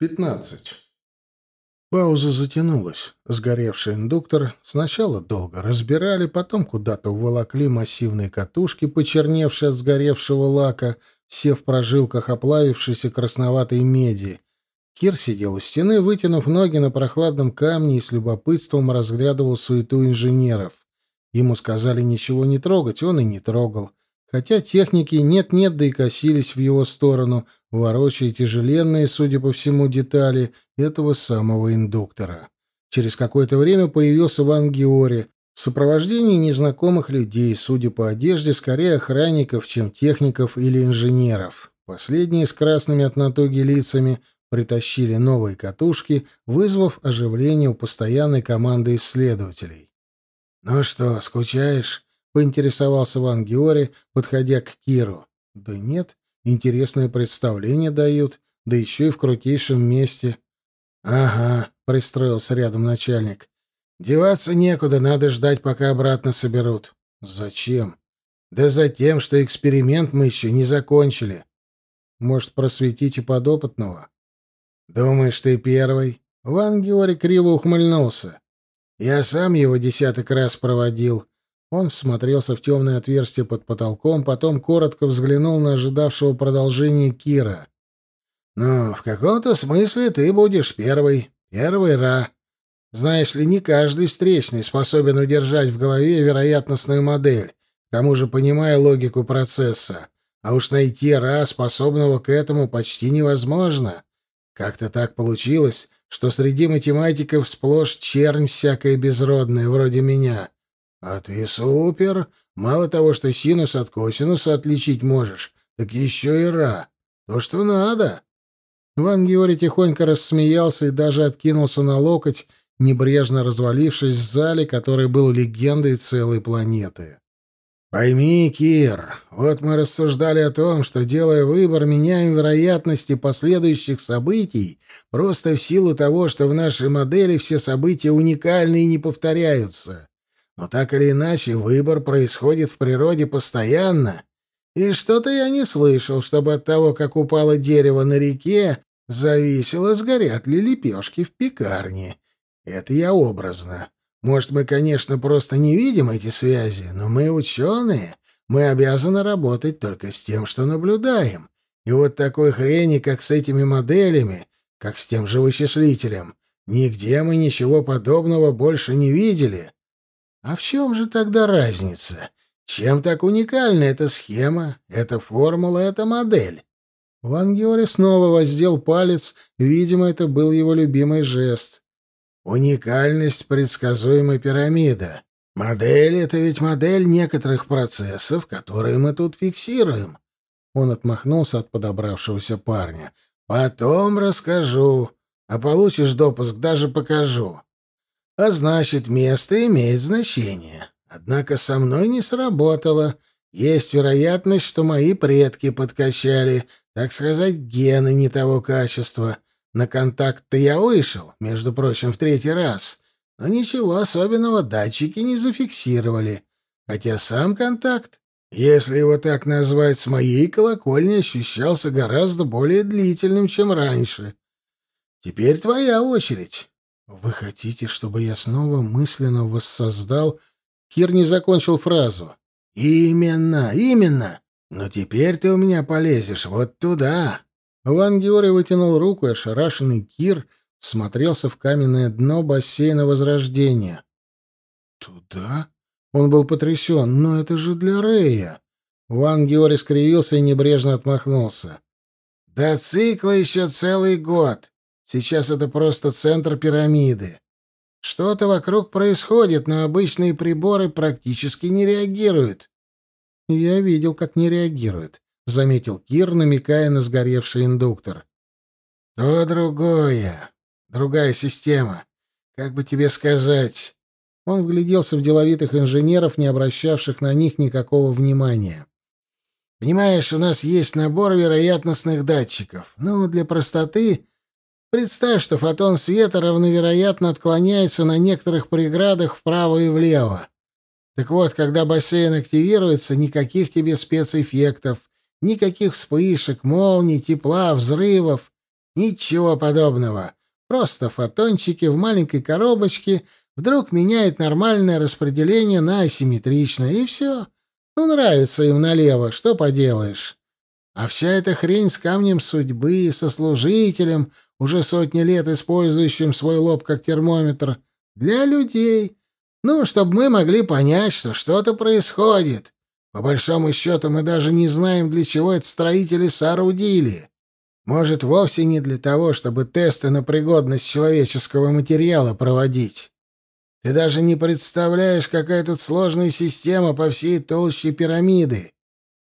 15. Пауза затянулась. Сгоревший индуктор сначала долго разбирали, потом куда-то уволокли массивные катушки, почерневшие от сгоревшего лака, все в прожилках оплавившейся красноватой меди. Кир сидел у стены, вытянув ноги на прохладном камне и с любопытством разглядывал суету инженеров. Ему сказали ничего не трогать, он и не трогал. Хотя техники нет-нет, да и косились в его сторону, ворочая тяжеленные, судя по всему, детали этого самого индуктора. Через какое-то время появился Ван Геори в сопровождении незнакомых людей, судя по одежде, скорее охранников, чем техников или инженеров. Последние с красными от натуги лицами притащили новые катушки, вызвав оживление у постоянной команды исследователей. «Ну что, скучаешь?» — поинтересовался Ван Геори, подходя к Киру. «Да нет, интересное представление дают, да еще и в крутейшем месте». «Ага», — пристроился рядом начальник. «Деваться некуда, надо ждать, пока обратно соберут». «Зачем?» «Да за тем, что эксперимент мы еще не закончили». «Может, просветите подопытного?» «Думаешь, ты первый?» Ван Геори криво ухмыльнулся. «Я сам его десяток раз проводил. Он всмотрелся в темное отверстие под потолком, потом коротко взглянул на ожидавшего продолжения Кира. «Ну, в каком-то смысле ты будешь первый. Первый Ра. Знаешь ли, не каждый встречный способен удержать в голове вероятностную модель, к тому же понимая логику процесса. А уж найти Ра, способного к этому, почти невозможно. Как-то так получилось, что среди математиков сплошь чернь всякая безродная, вроде меня». А ты супер. Мало того, что синус от косинуса отличить можешь, так еще и ра. То, что надо. Ван Георгий тихонько рассмеялся и даже откинулся на локоть, небрежно развалившись в зале, который был легендой целой планеты. «Пойми, Кир, вот мы рассуждали о том, что, делая выбор, меняем вероятности последующих событий просто в силу того, что в нашей модели все события уникальны и не повторяются. Но так или иначе, выбор происходит в природе постоянно. И что-то я не слышал, чтобы от того, как упало дерево на реке, зависело, сгорят ли лепешки в пекарне. Это я образно. Может, мы, конечно, просто не видим эти связи, но мы ученые, мы обязаны работать только с тем, что наблюдаем. И вот такой хрени, как с этими моделями, как с тем же вычислителем, нигде мы ничего подобного больше не видели. А в чем же тогда разница? Чем так уникальна эта схема, эта формула, эта модель? Ван Геори снова воздел палец, видимо, это был его любимый жест. Уникальность предсказуемой пирамиды. Модель — это ведь модель некоторых процессов, которые мы тут фиксируем. Он отмахнулся от подобравшегося парня. Потом расскажу. А получишь допуск, даже покажу. А значит, место имеет значение. Однако со мной не сработало. Есть вероятность, что мои предки подкачали, так сказать, гены не того качества. На контакт-то я вышел, между прочим, в третий раз. Но ничего особенного датчики не зафиксировали. Хотя сам контакт, если его так назвать, с моей колокольни ощущался гораздо более длительным, чем раньше. Теперь твоя очередь. «Вы хотите, чтобы я снова мысленно воссоздал...» Кир не закончил фразу. «Именно, именно! Но теперь ты у меня полезешь вот туда!» Ван Георгий вытянул руку, и ошарашенный Кир смотрелся в каменное дно бассейна Возрождения. «Туда?» Он был потрясен. «Но это же для Рея!» Ван Георгий скривился и небрежно отмахнулся. «До цикла еще целый год. Сейчас это просто центр пирамиды. Что-то вокруг происходит, но обычные приборы практически не реагируют. Я видел, как не реагирует, заметил Кир, намекая на сгоревший индуктор. То другое, другая система. Как бы тебе сказать? Он вгляделся в деловитых инженеров, не обращавших на них никакого внимания. Понимаешь, у нас есть набор вероятностных датчиков. Ну, для простоты Представь, что фотон света равновероятно отклоняется на некоторых преградах вправо и влево. Так вот, когда бассейн активируется, никаких тебе спецэффектов, никаких вспышек, молний, тепла, взрывов. Ничего подобного. Просто фотончики в маленькой коробочке вдруг меняют нормальное распределение на асимметричное, и все. Ну, нравится им налево, что поделаешь. А вся эта хрень с камнем судьбы, со служителем, уже сотни лет использующим свой лоб как термометр, для людей. Ну, чтобы мы могли понять, что что-то происходит. По большому счету, мы даже не знаем, для чего это строители соорудили. Может, вовсе не для того, чтобы тесты на пригодность человеческого материала проводить. Ты даже не представляешь, какая тут сложная система по всей толще пирамиды.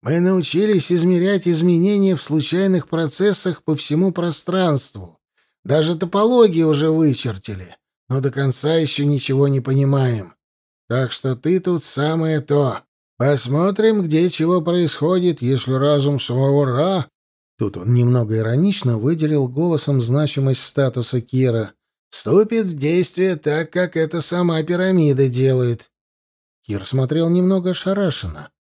Мы научились измерять изменения в случайных процессах по всему пространству. Даже топологии уже вычертили, но до конца еще ничего не понимаем. Так что ты тут самое то. Посмотрим, где чего происходит, если разум самого Ра Тут он немного иронично выделил голосом значимость статуса Кира. «Вступит в действие так, как это сама пирамида делает». Кир смотрел немного ошарашенно.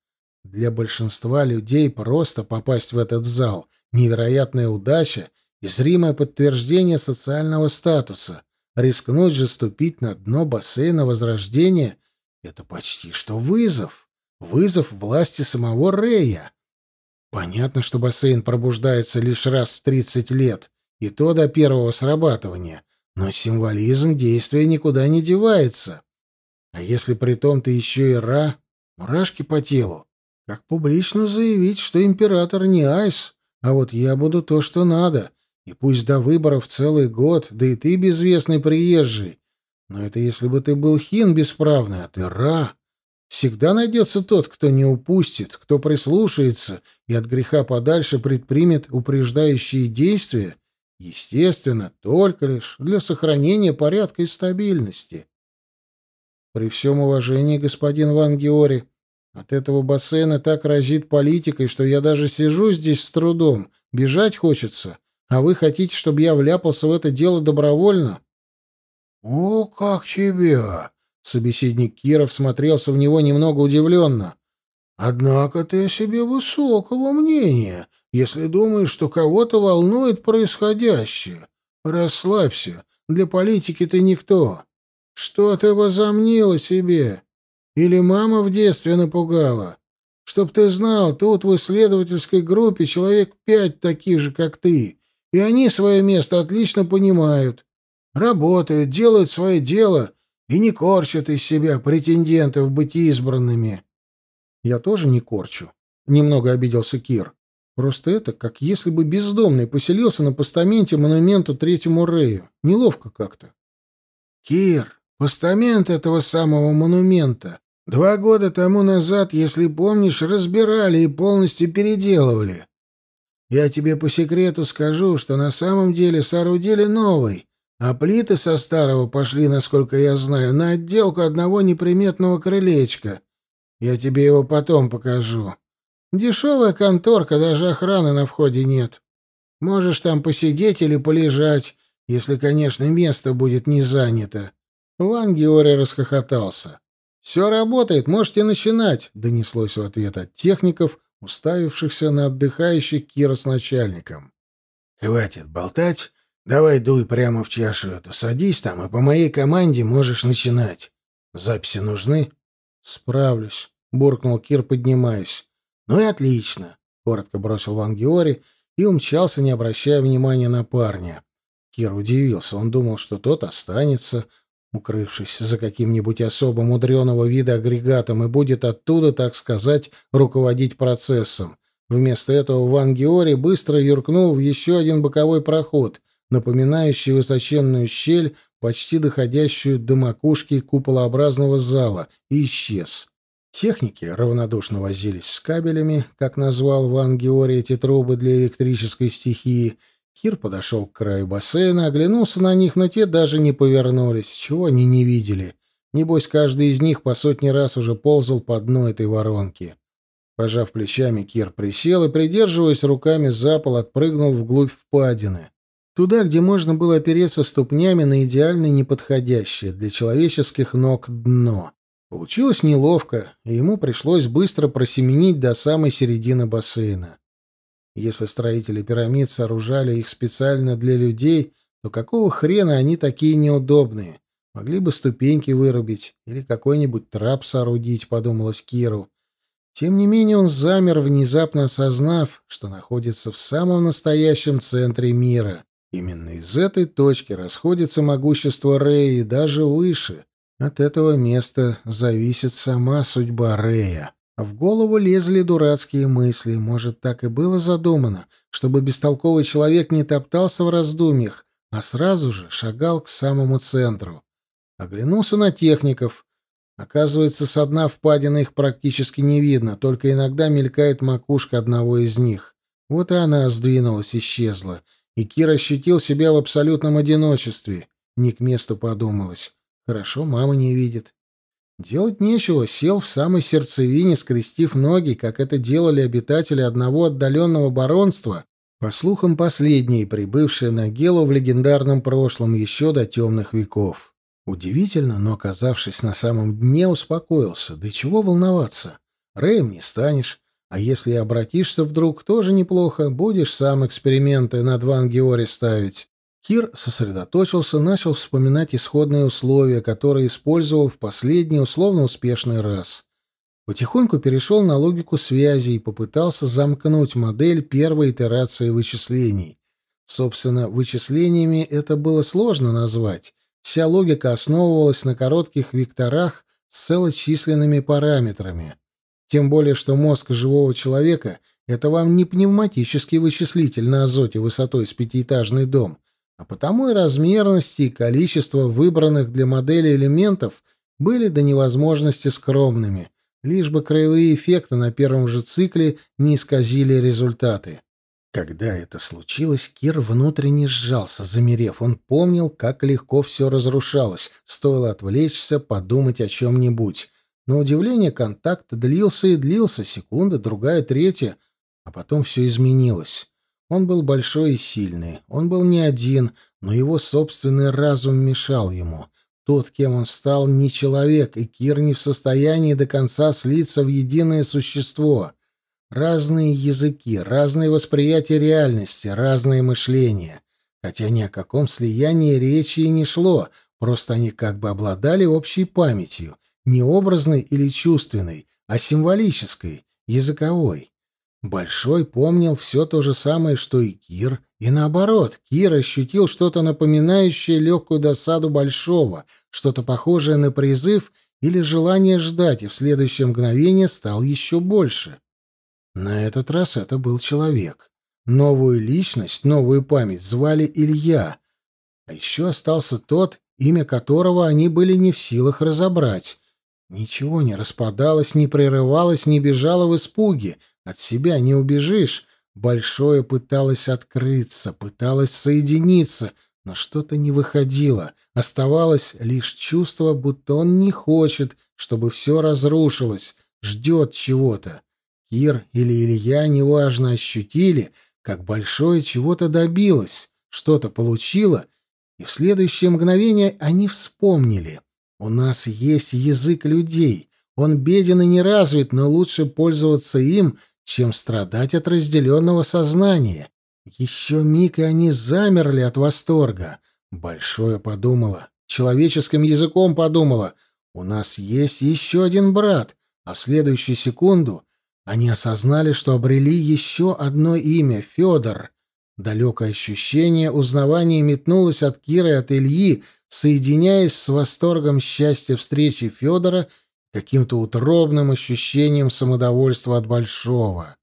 Для большинства людей просто попасть в этот зал — невероятная удача и зримое подтверждение социального статуса. Рискнуть же ступить на дно бассейна Возрождения — это почти что вызов. Вызов власти самого Рея. Понятно, что бассейн пробуждается лишь раз в 30 лет, и то до первого срабатывания, но символизм действия никуда не девается. А если при том ты еще и Ра, мурашки по телу, как публично заявить, что император не Айс, а вот я буду то, что надо, и пусть до выборов целый год, да и ты безвестный приезжий, но это если бы ты был хин бесправный, а ты Ра. Всегда найдется тот, кто не упустит, кто прислушается и от греха подальше предпримет упреждающие действия, естественно, только лишь для сохранения порядка и стабильности. При всем уважении, господин Ван Геори, от этого бассейна так разит политикой, что я даже сижу здесь с трудом, бежать хочется, а вы хотите, чтобы я вляпался в это дело добровольно? — О, как тебя! Собеседник Киров смотрелся в него немного удивленно. «Однако ты о себе высокого мнения, если думаешь, что кого-то волнует происходящее. Расслабься, для политики ты никто. Что ты возомнила себе? Или мама в детстве напугала? Чтоб ты знал, тут в исследовательской группе человек пять таких же, как ты, и они свое место отлично понимают. Работают, делают свое дело и не корчат из себя претендентов быть избранными. Я тоже не корчу. Немного обиделся Кир. Просто это, как если бы бездомный поселился на постаменте монументу Третьему Рэю. Неловко как-то. Кир, постамент этого самого монумента. Два года тому назад, если помнишь, разбирали и полностью переделывали. Я тебе по секрету скажу, что на самом деле соорудили новый, а плиты со старого пошли, насколько я знаю, на отделку одного неприметного крылечка. Я тебе его потом покажу. Дешевая конторка, даже охраны на входе нет. Можешь там посидеть или полежать, если, конечно, место будет не занято. Ван Георгий расхохотался. «Все работает, можете начинать», — донеслось в ответ от техников, уставившихся на отдыхающих Кира с начальником. «Хватит болтать Давай дуй прямо в чашу эту, садись там, и по моей команде можешь начинать. Записи нужны? Справлюсь, буркнул Кир, поднимаясь. Ну и отлично, коротко бросил Ван Геори и умчался, не обращая внимания на парня. Кир удивился, он думал, что тот останется, укрывшись за каким-нибудь особо мудреного вида агрегатом, и будет оттуда, так сказать, руководить процессом. Вместо этого Ван Геори быстро юркнул в еще один боковой проход — напоминающий высоченную щель, почти доходящую до макушки куполообразного зала, и исчез. Техники равнодушно возились с кабелями, как назвал Ван Георгий эти трубы для электрической стихии. Кир подошел к краю бассейна, оглянулся на них, но те даже не повернулись, чего они не видели. Небось, каждый из них по сотни раз уже ползал по дну этой воронки. Пожав плечами, Кир присел и, придерживаясь руками за пол, отпрыгнул вглубь впадины. Туда, где можно было опереться ступнями на идеально неподходящее для человеческих ног дно. Получилось неловко, и ему пришлось быстро просеменить до самой середины бассейна. Если строители пирамид сооружали их специально для людей, то какого хрена они такие неудобные? Могли бы ступеньки вырубить или какой-нибудь трап соорудить, подумалось Киру. Тем не менее он замер, внезапно осознав, что находится в самом настоящем центре мира. Именно из этой точки расходится могущество Рэя и даже выше. От этого места зависит сама судьба Рэя. В голову лезли дурацкие мысли. Может, так и было задумано, чтобы бестолковый человек не топтался в раздумьях, а сразу же шагал к самому центру. Оглянулся на техников. Оказывается, с дна впадины их практически не видно, только иногда мелькает макушка одного из них. Вот и она сдвинулась, исчезла. И Кир ощутил себя в абсолютном одиночестве. Не к месту подумалось. Хорошо, мама не видит. Делать нечего, сел в самой сердцевине, скрестив ноги, как это делали обитатели одного отдаленного баронства, по слухам, последние, прибывшие на Гелу в легендарном прошлом еще до темных веков. Удивительно, но, оказавшись на самом дне, успокоился. Да чего волноваться? Рэем не станешь. А если обратишься вдруг, тоже неплохо. Будешь сам эксперименты над Ван Геори ставить. Кир сосредоточился, начал вспоминать исходные условия, которые использовал в последний условно успешный раз. Потихоньку перешел на логику связи и попытался замкнуть модель первой итерации вычислений. Собственно, вычислениями это было сложно назвать. Вся логика основывалась на коротких векторах с целочисленными параметрами. Тем более, что мозг живого человека — это вам не пневматический вычислитель на азоте высотой с пятиэтажный дом, а потому и размерности, и количество выбранных для модели элементов были до невозможности скромными, лишь бы краевые эффекты на первом же цикле не исказили результаты. Когда это случилось, Кир внутренне сжался, замерев. Он помнил, как легко все разрушалось. Стоило отвлечься, подумать о чем-нибудь. На удивление контакт длился и длился, секунда, другая, третья, а потом все изменилось. Он был большой и сильный. Он был не один, но его собственный разум мешал ему. Тот, кем он стал, не человек, и Кир не в состоянии до конца слиться в единое существо. Разные языки, разные восприятия реальности, разное мышление. Хотя ни о каком слиянии речи и не шло, просто они как бы обладали общей памятью, не образной или чувственной, а символической, языковой. Большой помнил все то же самое, что и Кир, и наоборот, Кир ощутил что-то напоминающее легкую досаду Большого, что-то похожее на призыв или желание ждать, и в следующее мгновение стал еще больше. На этот раз это был человек. Новую личность, новую память звали Илья. А еще остался тот, имя которого они были не в силах разобрать. Ничего не распадалось, не прерывалось, не бежало в испуге. От себя не убежишь. Большое пыталось открыться, пыталось соединиться, но что-то не выходило. Оставалось лишь чувство, будто он не хочет, чтобы все разрушилось, ждет чего-то. Кир или Илья, неважно, ощутили, как большое чего-то добилось, что-то получило, и в следующее мгновение они вспомнили. У нас есть язык людей. Он беден и неразвит, но лучше пользоваться им, чем страдать от разделенного сознания. Еще миг, и они замерли от восторга. Большое подумала, человеческим языком подумала. У нас есть еще один брат, а в следующую секунду они осознали, что обрели еще одно имя — Федор. Далекое ощущение узнавания метнулось от Киры и от Ильи, соединяясь с восторгом счастья встречи Федора каким-то утробным ощущением самодовольства от Большого.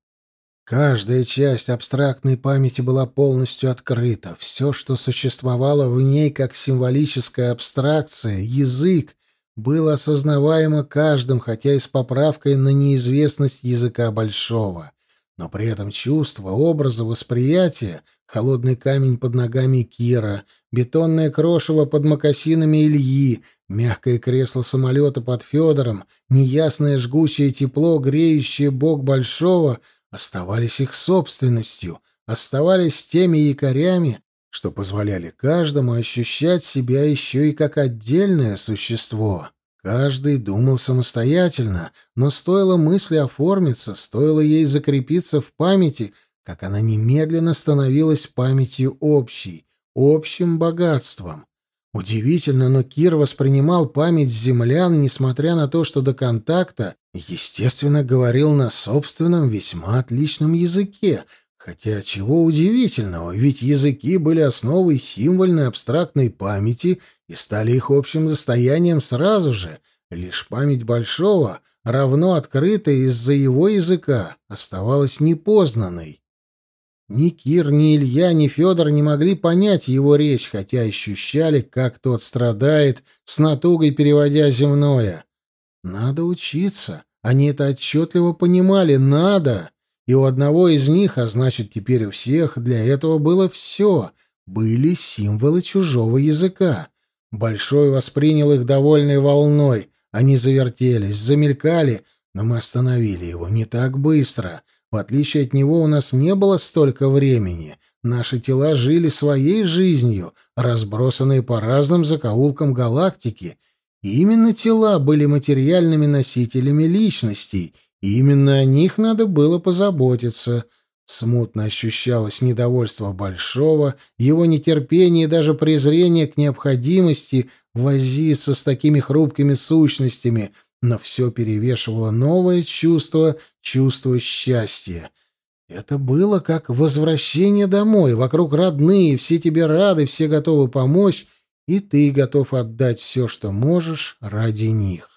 Каждая часть абстрактной памяти была полностью открыта. Все, что существовало в ней как символическая абстракция, язык, было осознаваемо каждым, хотя и с поправкой на неизвестность языка большого. Но при этом чувство, образы, восприятие, холодный камень под ногами Кира, бетонное крошево под мокасинами Ильи, мягкое кресло самолета под Федором, неясное жгучее тепло, греющее бок большого, оставались их собственностью, оставались теми якорями, что позволяли каждому ощущать себя еще и как отдельное существо. Каждый думал самостоятельно, но стоило мысли оформиться, стоило ей закрепиться в памяти, как она немедленно становилась памятью общей, общим богатством. Удивительно, но Кир воспринимал память землян, несмотря на то, что до контакта, естественно, говорил на собственном весьма отличном языке, хотя чего удивительного, ведь языки были основой символьной абстрактной памяти и стали их общим достоянием сразу же, лишь память Большого, равно открытая из-за его языка, оставалась непознанной. Ни Кир, ни Илья, ни Федор не могли понять его речь, хотя ощущали, как тот страдает, с натугой переводя земное. Надо учиться. Они это отчетливо понимали. Надо. И у одного из них, а значит теперь у всех, для этого было все. Были символы чужого языка. Большой воспринял их довольной волной. Они завертелись, замелькали, но мы остановили его не так быстро — в отличие от него у нас не было столько времени. Наши тела жили своей жизнью, разбросанные по разным закоулкам галактики. И именно тела были материальными носителями личностей, и именно о них надо было позаботиться. Смутно ощущалось недовольство Большого, его нетерпение и даже презрение к необходимости возиться с такими хрупкими сущностями, но все перевешивало новое чувство, чувство счастья. Это было как возвращение домой. Вокруг родные, все тебе рады, все готовы помочь, и ты готов отдать все, что можешь, ради них.